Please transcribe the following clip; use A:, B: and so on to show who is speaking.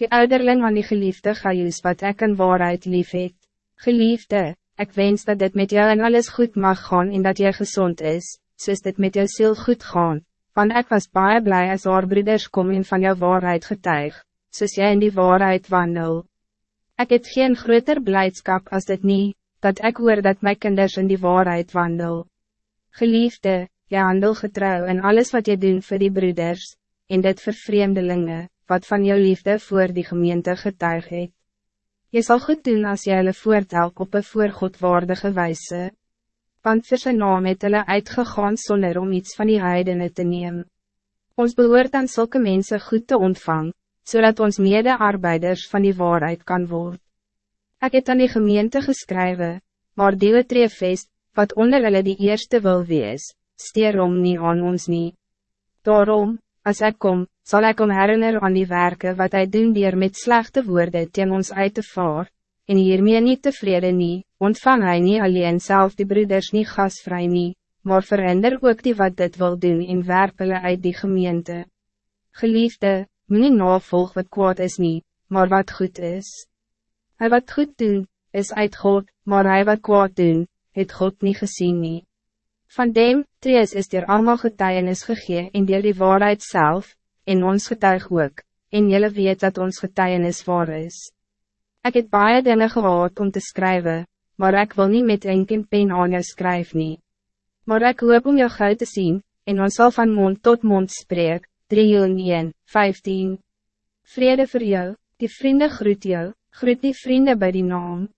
A: Die ouderling van die geliefde Gaius wat ek in waarheid lief het. Geliefde, ik wens dat dit met jou en alles goed mag gaan en dat jy gezond is, soos dit met jou ziel goed gaan, want ik was baie blij as haar broeders kom en van jou waarheid getuig, soos jy in die waarheid wandel. Ik heb geen groter blijdschap als dit niet, dat ik hoor dat mijn kinders in die waarheid wandel. Geliefde, jy handel getrouw en alles wat je doet voor die broeders, en dit vir vreemdelinge, wat van jou liefde voor die gemeente getuig het. Jy sal goed doen as jy hulle voortel op een voorgodwaardige wijze. Want vir sy naam het hulle uitgegaan sonder om iets van die heidene te nemen. Ons behoort aan zulke mensen goed te ontvang, zodat ons mede-arbeiders van die waarheid kan worden. Ik heb aan die gemeente geschreven, maar die trefeest, wat onder hulle die eerste wil wees, steer om nie aan ons nie. Daarom, als ik kom, zal ik om herinner aan die werken wat hij doen dier met slechte woorden tegen ons uit te vaar, en hiermee niet tevreden nie, ontvang hij niet alleen zelf die broeders niet gasvrij nie, maar verander ook die wat dit wil doen en werp hulle uit die gemeente. Geliefde, moet nie navolg wat kwaad is niet, maar wat goed is. Hij wat goed doen, is uit God, maar hij wat kwaad doen, het God niet gezien nie. Van dem, trees is er allemaal getuienis gegee en dier die waarheid zelf, en ons getuig ook, en jullie weet dat ons getuienis waar is. Ik heb baie dinge gehad om te schrijven, maar ik wil niet met enkel pen aan jou skryf nie. Maar ik hoop om jou gauw te zien, en ons zal van mond tot mond spreek, 3 1, 15. Vrede voor jou, die vrienden groet jou, groet die vrienden bij die naam.